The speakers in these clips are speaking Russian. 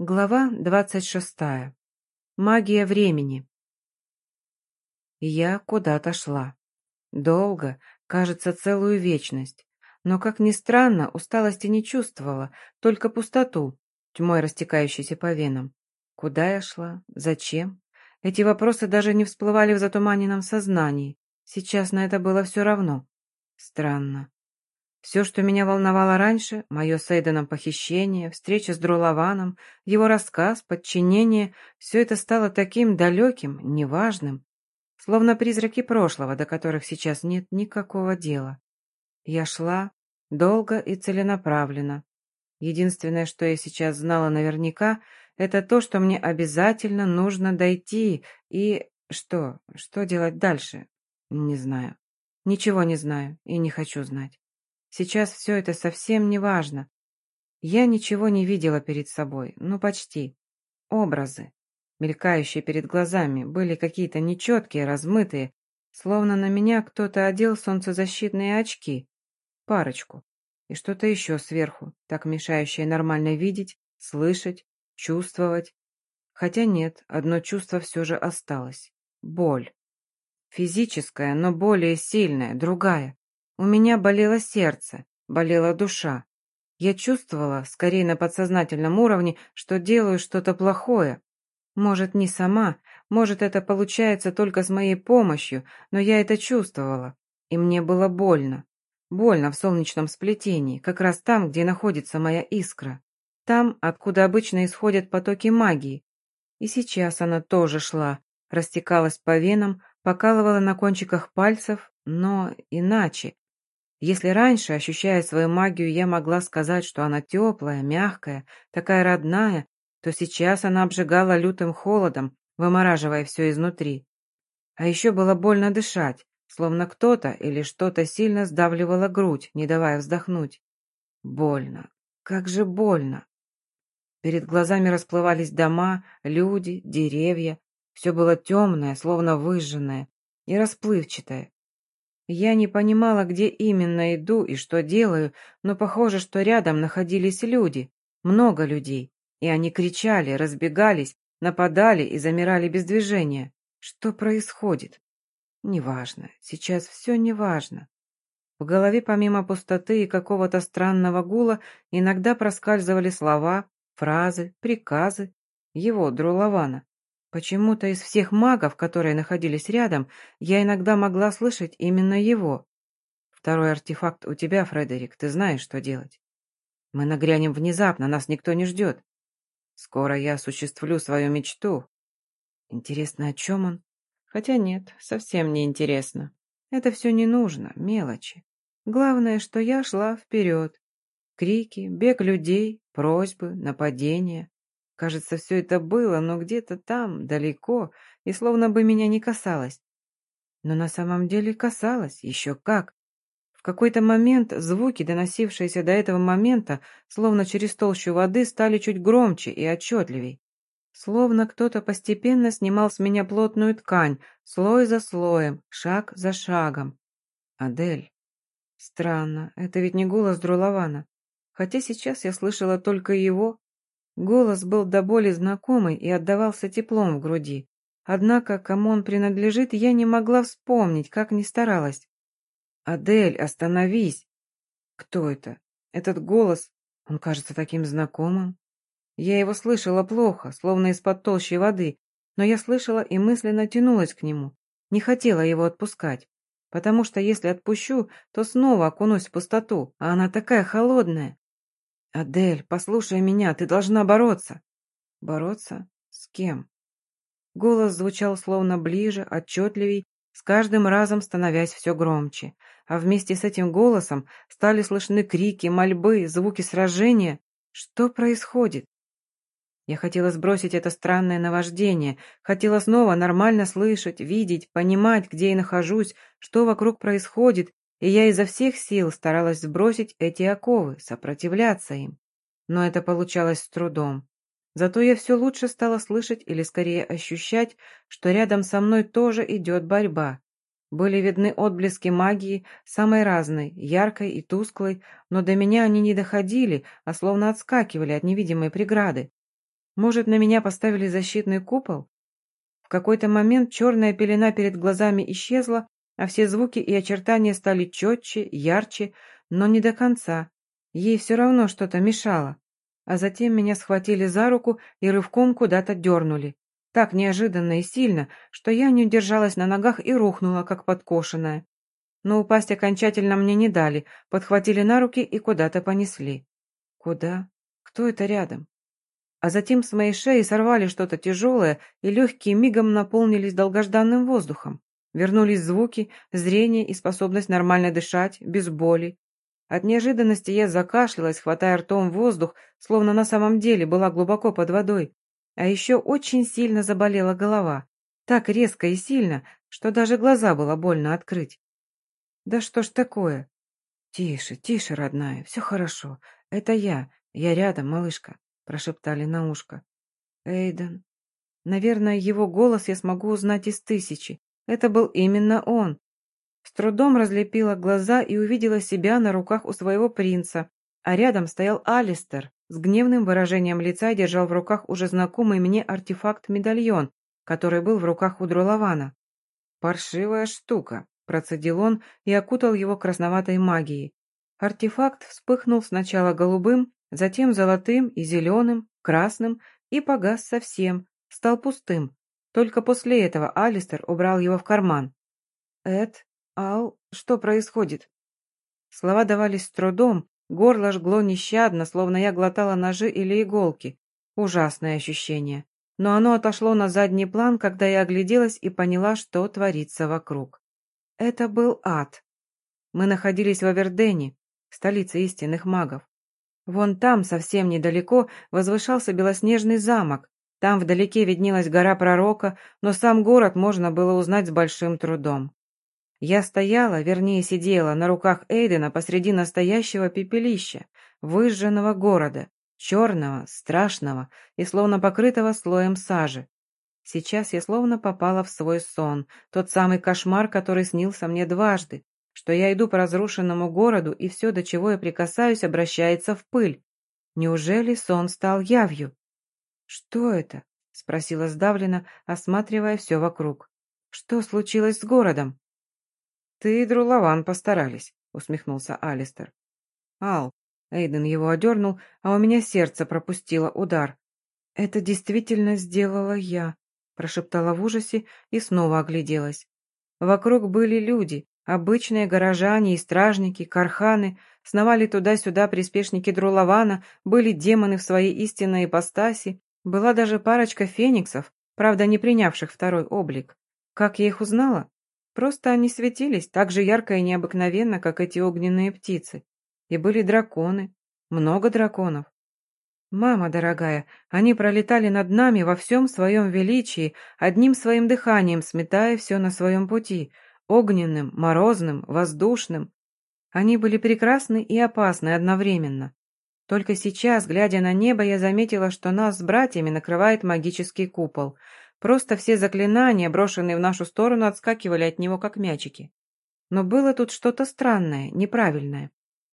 Глава двадцать шестая. Магия времени. Я куда-то шла. Долго, кажется, целую вечность. Но, как ни странно, усталости не чувствовала, только пустоту, тьмой растекающейся по венам. Куда я шла? Зачем? Эти вопросы даже не всплывали в затуманенном сознании. Сейчас на это было все равно. Странно. Все, что меня волновало раньше, мое с Эйденом похищение, встреча с Друлованом, его рассказ, подчинение, все это стало таким далеким, неважным, словно призраки прошлого, до которых сейчас нет никакого дела. Я шла долго и целенаправленно. Единственное, что я сейчас знала наверняка, это то, что мне обязательно нужно дойти, и... Что? Что делать дальше? Не знаю. Ничего не знаю и не хочу знать. Сейчас все это совсем не важно. Я ничего не видела перед собой, ну почти. Образы, мелькающие перед глазами, были какие-то нечеткие, размытые, словно на меня кто-то одел солнцезащитные очки. Парочку. И что-то еще сверху, так мешающее нормально видеть, слышать, чувствовать. Хотя нет, одно чувство все же осталось. Боль. Физическая, но более сильная, другая. У меня болело сердце, болела душа. Я чувствовала, скорее на подсознательном уровне, что делаю что-то плохое. Может, не сама, может, это получается только с моей помощью, но я это чувствовала. И мне было больно. Больно в солнечном сплетении, как раз там, где находится моя искра. Там, откуда обычно исходят потоки магии. И сейчас она тоже шла, растекалась по венам, покалывала на кончиках пальцев, но иначе, если раньше, ощущая свою магию, я могла сказать, что она теплая, мягкая, такая родная, то сейчас она обжигала лютым холодом, вымораживая все изнутри. А еще было больно дышать, словно кто-то или что-то сильно сдавливало грудь, не давая вздохнуть. Больно. Как же больно. Перед глазами расплывались дома, люди, деревья. Все было темное, словно выжженное, и расплывчатое. Я не понимала, где именно иду и что делаю, но похоже, что рядом находились люди, много людей, и они кричали, разбегались, нападали и замирали без движения. Что происходит? Неважно, сейчас все неважно. В голове помимо пустоты и какого-то странного гула иногда проскальзывали слова, фразы, приказы его, Друлована. Почему-то из всех магов, которые находились рядом, я иногда могла слышать именно его. Второй артефакт у тебя, Фредерик, ты знаешь, что делать. Мы нагрянем внезапно, нас никто не ждет. Скоро я осуществлю свою мечту. Интересно, о чем он? Хотя нет, совсем не интересно. Это все не нужно, мелочи. Главное, что я шла вперед. Крики, бег людей, просьбы, нападения. Кажется, все это было, но где-то там, далеко, и словно бы меня не касалось. Но на самом деле касалось, еще как. В какой-то момент звуки, доносившиеся до этого момента, словно через толщу воды, стали чуть громче и отчетливей. Словно кто-то постепенно снимал с меня плотную ткань, слой за слоем, шаг за шагом. Адель. Странно, это ведь не голос Друлована. Хотя сейчас я слышала только его, Голос был до боли знакомый и отдавался теплом в груди. Однако, кому он принадлежит, я не могла вспомнить, как ни старалась. «Адель, остановись!» «Кто это? Этот голос, он кажется таким знакомым». Я его слышала плохо, словно из-под толщи воды, но я слышала и мысленно тянулась к нему. Не хотела его отпускать, потому что если отпущу, то снова окунусь в пустоту, а она такая холодная. «Адель, послушай меня, ты должна бороться». «Бороться? С кем?» Голос звучал словно ближе, отчетливей, с каждым разом становясь все громче. А вместе с этим голосом стали слышны крики, мольбы, звуки сражения. Что происходит? Я хотела сбросить это странное наваждение, хотела снова нормально слышать, видеть, понимать, где я нахожусь, что вокруг происходит, и я изо всех сил старалась сбросить эти оковы, сопротивляться им. Но это получалось с трудом. Зато я все лучше стала слышать или скорее ощущать, что рядом со мной тоже идет борьба. Были видны отблески магии, самой разной, яркой и тусклой, но до меня они не доходили, а словно отскакивали от невидимой преграды. Может, на меня поставили защитный купол? В какой-то момент черная пелена перед глазами исчезла, а все звуки и очертания стали четче, ярче, но не до конца. Ей все равно что-то мешало. А затем меня схватили за руку и рывком куда-то дернули. Так неожиданно и сильно, что я не удержалась на ногах и рухнула, как подкошенная. Но упасть окончательно мне не дали, подхватили на руки и куда-то понесли. Куда? Кто это рядом? А затем с моей шеи сорвали что-то тяжелое, и легкие мигом наполнились долгожданным воздухом. Вернулись звуки, зрение и способность нормально дышать, без боли. От неожиданности я закашлялась, хватая ртом воздух, словно на самом деле была глубоко под водой. А еще очень сильно заболела голова. Так резко и сильно, что даже глаза было больно открыть. Да что ж такое? Тише, тише, родная, все хорошо. Это я, я рядом, малышка, прошептали на ушко. Эйден. Наверное, его голос я смогу узнать из тысячи. Это был именно он. С трудом разлепила глаза и увидела себя на руках у своего принца, а рядом стоял Алистер, с гневным выражением лица держал в руках уже знакомый мне артефакт-медальон, который был в руках у Друлавана. «Паршивая штука», — процедил он и окутал его красноватой магией. Артефакт вспыхнул сначала голубым, затем золотым и зеленым, красным и погас совсем, стал пустым, только после этого Алистер убрал его в карман. «Эд, Ал, что происходит?» Слова давались с трудом, горло жгло нещадно, словно я глотала ножи или иголки. Ужасное ощущение. Но оно отошло на задний план, когда я огляделась и поняла, что творится вокруг. Это был ад. Мы находились в Авердене, столице истинных магов. Вон там, совсем недалеко, возвышался белоснежный замок, там вдалеке виднелась гора пророка, но сам город можно было узнать с большим трудом. Я стояла, вернее сидела, на руках Эйдена посреди настоящего пепелища, выжженного города, черного, страшного и словно покрытого слоем сажи. Сейчас я словно попала в свой сон, тот самый кошмар, который снился мне дважды, что я иду по разрушенному городу, и все, до чего я прикасаюсь, обращается в пыль. Неужели сон стал явью? «Что это?» — спросила сдавленно, осматривая все вокруг. «Что случилось с городом?» «Ты и Друлаван постарались», — усмехнулся Алистер. «Ал», — Эйден его одернул, а у меня сердце пропустило удар. «Это действительно сделала я», — прошептала в ужасе и снова огляделась. Вокруг были люди, обычные горожане и стражники, карханы, сновали туда-сюда приспешники Друлавана, были демоны в своей истинной ипостаси, была даже парочка фениксов, правда, не принявших второй облик. Как я их узнала? Просто они светились так же ярко и необыкновенно, как эти огненные птицы. И были драконы. Много драконов. Мама дорогая, они пролетали над нами во всем своем величии, одним своим дыханием сметая все на своем пути, огненным, морозным, воздушным. Они были прекрасны и опасны одновременно. Только сейчас, глядя на небо, я заметила, что нас с братьями накрывает магический купол. Просто все заклинания, брошенные в нашу сторону, отскакивали от него, как мячики. Но было тут что-то странное, неправильное.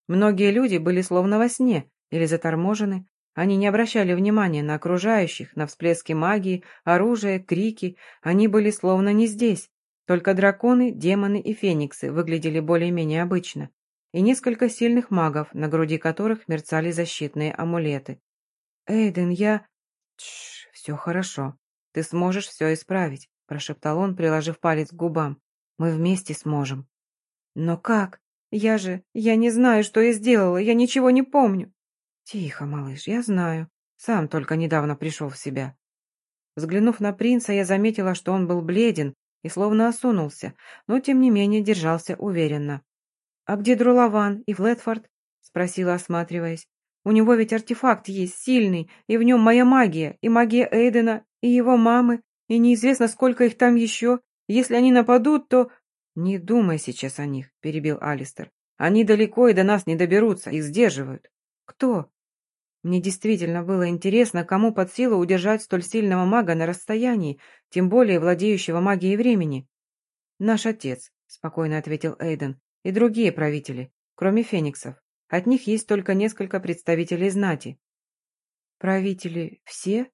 Многие люди были словно во сне или заторможены. Они не обращали внимания на окружающих, на всплески магии, оружие, крики. Они были словно не здесь. Только драконы, демоны и фениксы выглядели более-менее обычно и несколько сильных магов, на груди которых мерцали защитные амулеты. «Эйден, я...» «Тш, все хорошо. Ты сможешь все исправить», — прошептал он, приложив палец к губам. «Мы вместе сможем». «Но как? Я же... Я не знаю, что я сделала, я ничего не помню». «Тихо, малыш, я знаю. Сам только недавно пришел в себя». Взглянув на принца, я заметила, что он был бледен и словно осунулся, но тем не менее держался уверенно. «А где Друлаван и Флетфорд?» — спросила, осматриваясь. «У него ведь артефакт есть, сильный, и в нем моя магия, и магия Эйдена, и его мамы, и неизвестно, сколько их там еще. Если они нападут, то...» «Не думай сейчас о них», — перебил Алистер. «Они далеко и до нас не доберутся, их сдерживают». «Кто?» Мне действительно было интересно, кому под силу удержать столь сильного мага на расстоянии, тем более владеющего магией времени. «Наш отец», — спокойно ответил Эйден и другие правители, кроме фениксов. От них есть только несколько представителей знати. Правители все?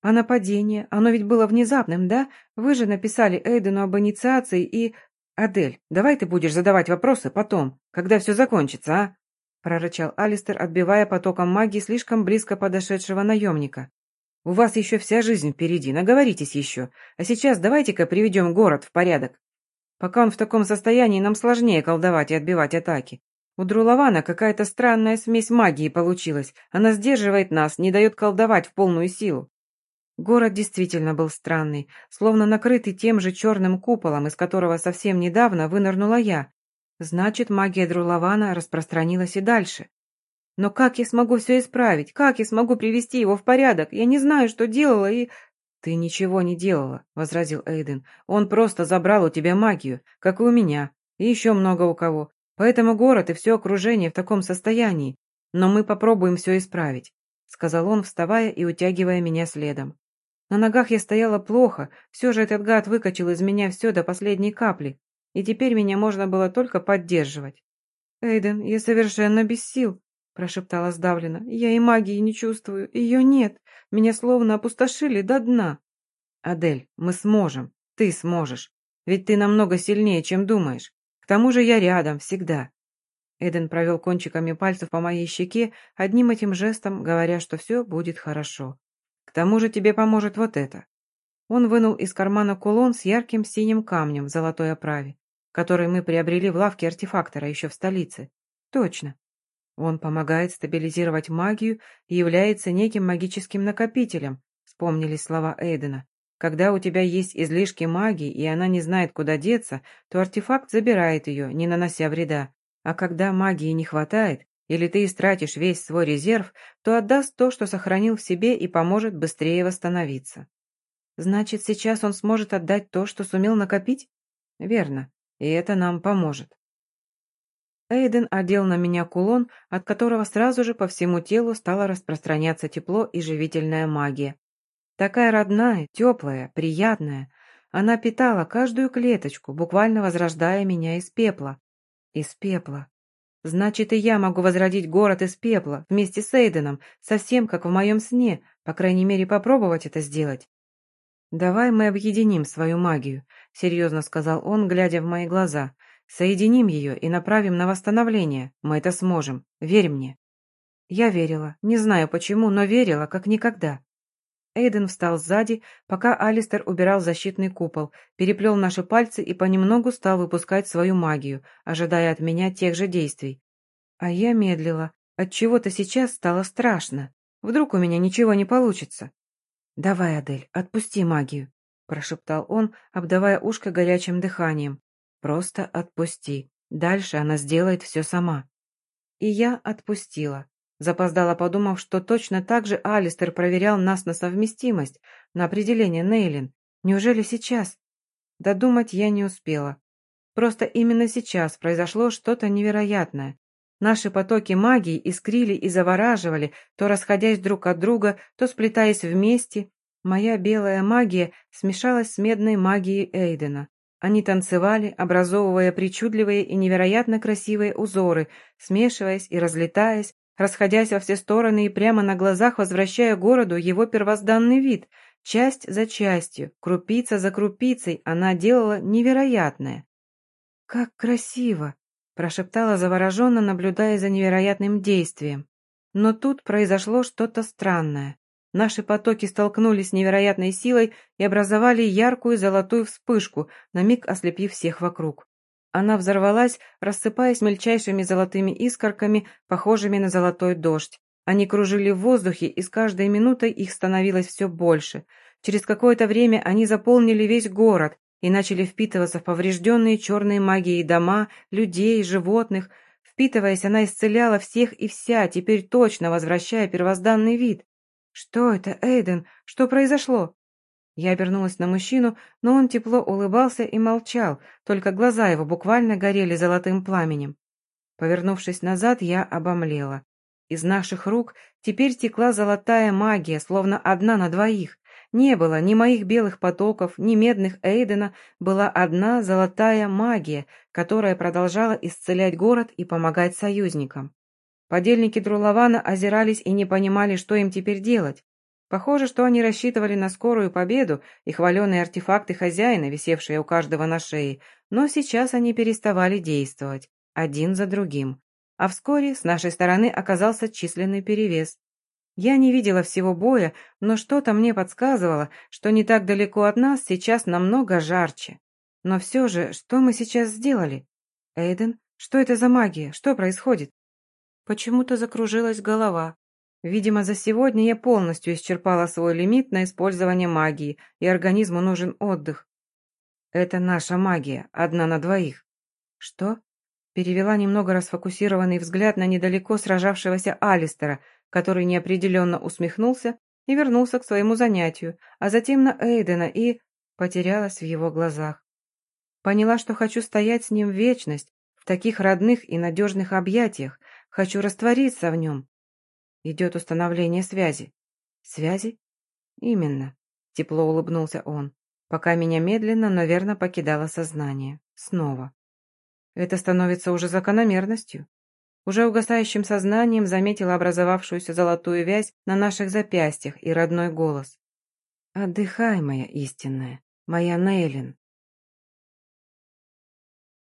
А нападение? Оно ведь было внезапным, да? Вы же написали Эйдену об инициации и... Адель, давай ты будешь задавать вопросы потом, когда все закончится, а? прорычал Алистер, отбивая потоком магии слишком близко подошедшего наемника. «У вас еще вся жизнь впереди, наговоритесь еще. А сейчас давайте-ка приведем город в порядок. Пока он в таком состоянии, нам сложнее колдовать и отбивать атаки. У Друлавана какая-то странная смесь магии получилась. Она сдерживает нас, не дает колдовать в полную силу. Город действительно был странный, словно накрытый тем же черным куполом, из которого совсем недавно вынырнула я. Значит, магия Друлавана распространилась и дальше. Но как я смогу все исправить? Как я смогу привести его в порядок? Я не знаю, что делала и... «Ты ничего не делала», — возразил Эйден. «Он просто забрал у тебя магию, как и у меня, и еще много у кого. Поэтому город и все окружение в таком состоянии. Но мы попробуем все исправить», — сказал он, вставая и утягивая меня следом. На ногах я стояла плохо, все же этот гад выкачал из меня все до последней капли, и теперь меня можно было только поддерживать. «Эйден, я совершенно без сил», — прошептала сдавленно. «Я и магии не чувствую, ее нет. Меня словно опустошили до дна». «Адель, мы сможем. Ты сможешь. Ведь ты намного сильнее, чем думаешь. К тому же я рядом, всегда». Эден провел кончиками пальцев по моей щеке, одним этим жестом говоря, что все будет хорошо. «К тому же тебе поможет вот это». Он вынул из кармана кулон с ярким синим камнем в золотой оправе, который мы приобрели в лавке артефактора еще в столице. Точно. Он помогает стабилизировать магию и является неким магическим накопителем, вспомнились слова Эйдена. Когда у тебя есть излишки магии, и она не знает, куда деться, то артефакт забирает ее, не нанося вреда. А когда магии не хватает, или ты истратишь весь свой резерв, то отдаст то, что сохранил в себе и поможет быстрее восстановиться. Значит, сейчас он сможет отдать то, что сумел накопить? Верно, и это нам поможет. Эйден одел на меня кулон, от которого сразу же по всему телу стало распространяться тепло и живительная магия. Такая родная, теплая, приятная. Она питала каждую клеточку, буквально возрождая меня из пепла. Из пепла. Значит, и я могу возродить город из пепла, вместе с Эйденом, совсем как в моем сне, по крайней мере, попробовать это сделать. «Давай мы объединим свою магию», — серьезно сказал он, глядя в мои глаза — Соединим ее и направим на восстановление. Мы это сможем. Верь мне». Я верила. Не знаю почему, но верила, как никогда. Эйден встал сзади, пока Алистер убирал защитный купол, переплел наши пальцы и понемногу стал выпускать свою магию, ожидая от меня тех же действий. А я медлила. Отчего-то сейчас стало страшно. Вдруг у меня ничего не получится. «Давай, Адель, отпусти магию», – прошептал он, обдавая ушко горячим дыханием. Просто отпусти. Дальше она сделает все сама. И я отпустила, запоздала, подумав, что точно так же Алистер проверял нас на совместимость, на определение Нейлин. Неужели сейчас? Додумать я не успела. Просто именно сейчас произошло что-то невероятное. Наши потоки магии искрили и завораживали, то расходясь друг от друга, то сплетаясь вместе. Моя белая магия смешалась с медной магией Эйдена. Они танцевали, образовывая причудливые и невероятно красивые узоры, смешиваясь и разлетаясь, расходясь во все стороны и прямо на глазах возвращая городу его первозданный вид. Часть за частью, крупица за крупицей она делала невероятное. «Как красиво!» – прошептала завороженно, наблюдая за невероятным действием. Но тут произошло что-то странное. Наши потоки столкнулись с невероятной силой и образовали яркую золотую вспышку, на миг ослепив всех вокруг. Она взорвалась, рассыпаясь мельчайшими золотыми искорками, похожими на золотой дождь. Они кружили в воздухе, и с каждой минутой их становилось все больше. Через какое-то время они заполнили весь город и начали впитываться в поврежденные черные магией дома, людей, животных. Впитываясь, она исцеляла всех и вся, теперь точно возвращая первозданный вид. «Что это, Эйден? Что произошло?» Я обернулась на мужчину, но он тепло улыбался и молчал, только глаза его буквально горели золотым пламенем. Повернувшись назад, я обомлела. Из наших рук теперь текла золотая магия, словно одна на двоих. Не было ни моих белых потоков, ни медных Эйдена, была одна золотая магия, которая продолжала исцелять город и помогать союзникам. Подельники Друлавана озирались и не понимали, что им теперь делать. Похоже, что они рассчитывали на скорую победу и хваленые артефакты хозяина, висевшие у каждого на шее, но сейчас они переставали действовать, один за другим. А вскоре с нашей стороны оказался численный перевес. Я не видела всего боя, но что-то мне подсказывало, что не так далеко от нас сейчас намного жарче. Но все же, что мы сейчас сделали? Эйден, что это за магия? Что происходит? Почему-то закружилась голова. Видимо, за сегодня я полностью исчерпала свой лимит на использование магии, и организму нужен отдых. Это наша магия, одна на двоих. Что? Перевела немного расфокусированный взгляд на недалеко сражавшегося Алистера, который неопределенно усмехнулся и вернулся к своему занятию, а затем на Эйдена и... потерялась в его глазах. Поняла, что хочу стоять с ним в вечность, в таких родных и надежных объятиях, хочу раствориться в нем. Идет установление связи. Связи? Именно. Тепло улыбнулся он, пока меня медленно, но верно покидало сознание. Снова. Это становится уже закономерностью. Уже угасающим сознанием заметила образовавшуюся золотую вязь на наших запястьях и родной голос. «Отдыхай, моя истинная, моя Нейлин,